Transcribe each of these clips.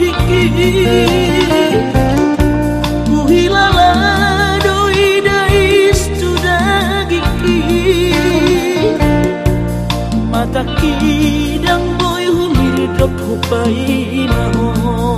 iki Kuhilala doi dais tu iki Mata kidang boy humir drop hupai nahon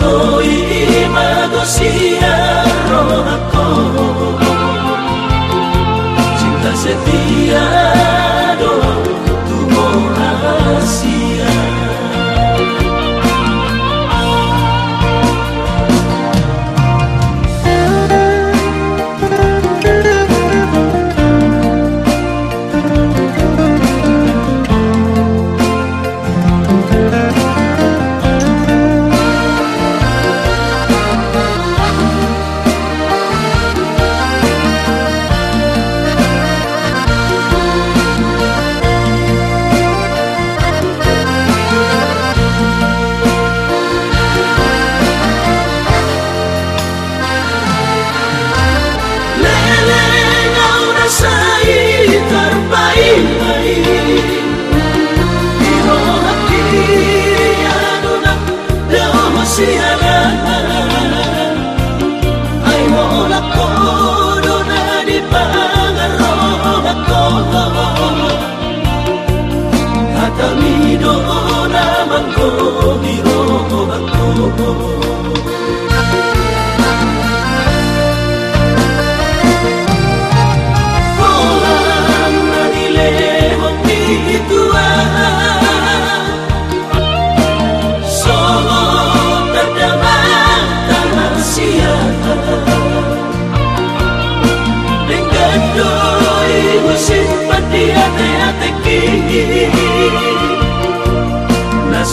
Το ή η μάδοση αρώνα το. Συντάσσεται.